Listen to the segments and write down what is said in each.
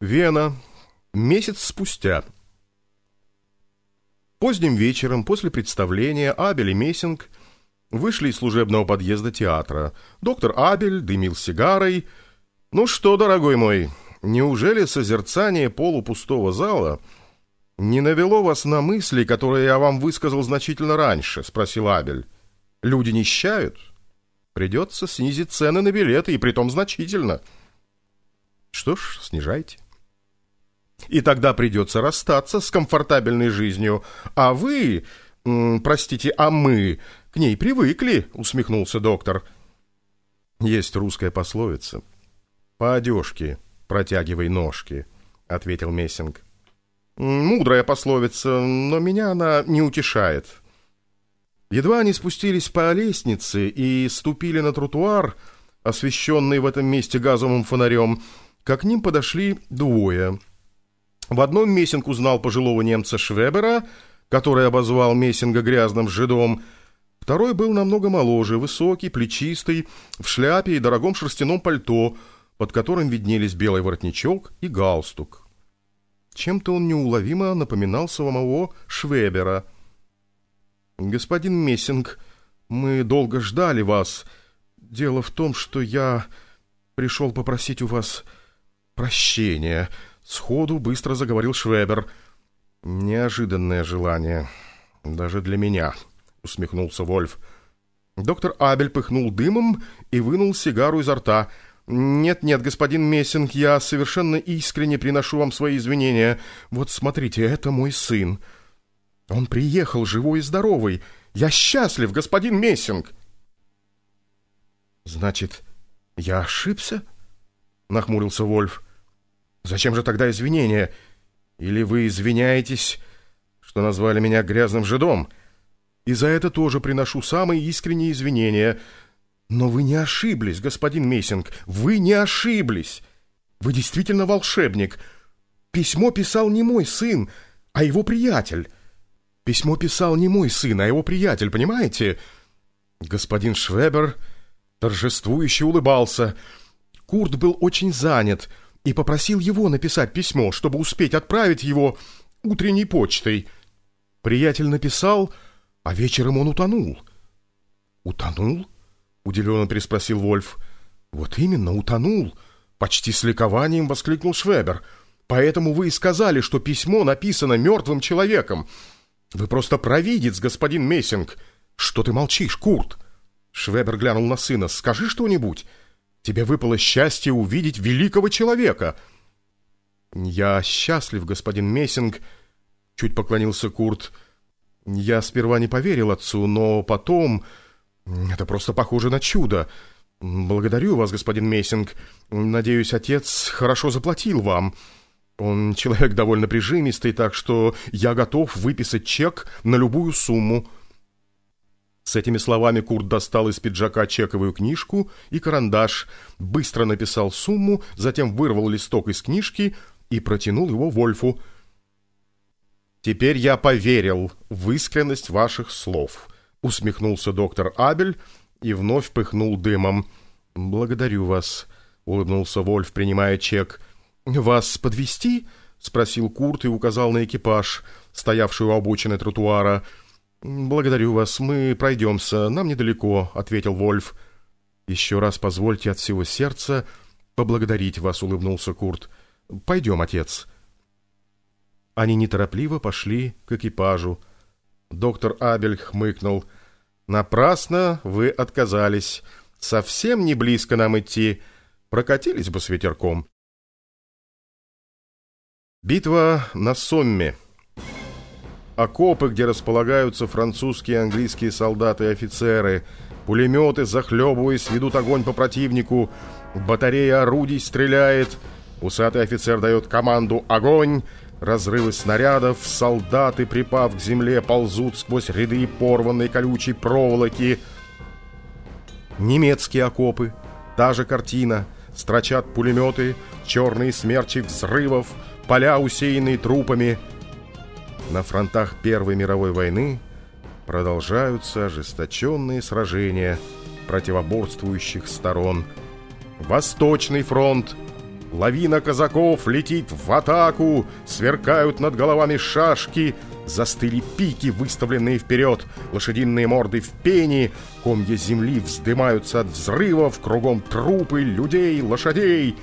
Вена. Месяц спустя. Поздним вечером, после представления, Абель и Мессинг вышли из служебного подъезда театра. Доктор Абель дымил сигарой. «Ну что, дорогой мой, неужели созерцание полупустого зала не навело вас на мысли, которые я вам высказал значительно раньше?» — спросил Абель. «Люди нищают. Придется снизить цены на билеты, и притом значительно». «Что ж, снижайте». И тогда придется расстаться с комфортабельной жизнью. А вы, простите, а мы к ней привыкли, усмехнулся доктор. Есть русская пословица. По одежке протягивай ножки, ответил Мессинг. Мудрая пословица, но меня она не утешает. Едва они спустились по лестнице и ступили на тротуар, освещенный в этом месте газовым фонарем, как к ним подошли двое — в одном Мессинг узнал пожилого немца Швебера, который обозвал Мессинга грязным жидом. Второй был намного моложе, высокий, плечистый, в шляпе и дорогом шерстяном пальто, под которым виднелись белый воротничок и галстук. Чем-то он неуловимо напоминал самого Швебера. «Господин Мессинг, мы долго ждали вас. Дело в том, что я пришел попросить у вас прощения». Сходу быстро заговорил Швебер. «Неожиданное желание. Даже для меня», — усмехнулся Вольф. Доктор Абель пыхнул дымом и вынул сигару изо рта. «Нет-нет, господин Мессинг, я совершенно искренне приношу вам свои извинения. Вот смотрите, это мой сын. Он приехал живой и здоровый. Я счастлив, господин Мессинг!» «Значит, я ошибся?» — нахмурился Вольф. Зачем же тогда извинения? Или вы извиняетесь, что назвали меня грязным жидом? И за это тоже приношу самые искренние извинения. Но вы не ошиблись, господин Мессинг, вы не ошиблись. Вы действительно волшебник. Письмо писал не мой сын, а его приятель. Письмо писал не мой сын, а его приятель, понимаете? Господин Швебер торжествующе улыбался. Курт был очень занят — и попросил его написать письмо, чтобы успеть отправить его утренней почтой. Приятель написал, а вечером он утонул. «Утонул?» — удивленно переспросил Вольф. «Вот именно, утонул!» — почти с ликованием воскликнул Швебер. «Поэтому вы и сказали, что письмо написано мертвым человеком. Вы просто провидец, господин Мессинг. Что ты молчишь, Курт?» Швебер глянул на сына. «Скажи что-нибудь». Тебе выпало счастье увидеть великого человека. Я счастлив, господин Мессинг, чуть поклонился Курт. Я сперва не поверил отцу, но потом... Это просто похоже на чудо. Благодарю вас, господин Мессинг. Надеюсь, отец хорошо заплатил вам. Он человек довольно прижимистый, так что я готов выписать чек на любую сумму. С этими словами Курт достал из пиджака чековую книжку и карандаш, быстро написал сумму, затем вырвал листок из книжки и протянул его Вольфу. «Теперь я поверил в искренность ваших слов», — усмехнулся доктор Абель и вновь пыхнул дымом. «Благодарю вас», — улыбнулся Вольф, принимая чек. «Вас подвести? спросил Курт и указал на экипаж, стоявший у обочины тротуара. «Благодарю вас, мы пройдемся, нам недалеко», — ответил Вольф. «Еще раз позвольте от всего сердца поблагодарить вас», — улыбнулся Курт. «Пойдем, отец». Они неторопливо пошли к экипажу. Доктор Абель хмыкнул. «Напрасно вы отказались. Совсем не близко нам идти. Прокатились бы с ветерком». Битва на Сомме. Окопы, где располагаются французские и английские солдаты и офицеры. Пулеметы, захлебываясь, ведут огонь по противнику. Батарея орудий стреляет. Усатый офицер дает команду «Огонь!». Разрывы снарядов, солдаты, припав к земле, ползут сквозь ряды порванной колючей проволоки. Немецкие окопы, та же картина. Строчат пулеметы, черные смерчи взрывов, поля, усеянные трупами — на фронтах Первой мировой войны продолжаются ожесточенные сражения противоборствующих сторон. Восточный фронт. Лавина казаков летит в атаку, сверкают над головами шашки, застыли пики, выставленные вперед, лошадиные морды в пене, комья земли вздымаются от взрывов, кругом трупы людей, лошадей.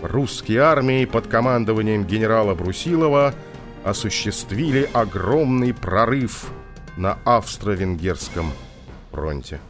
Русские армии под командованием генерала Брусилова осуществили огромный прорыв на австро-венгерском фронте.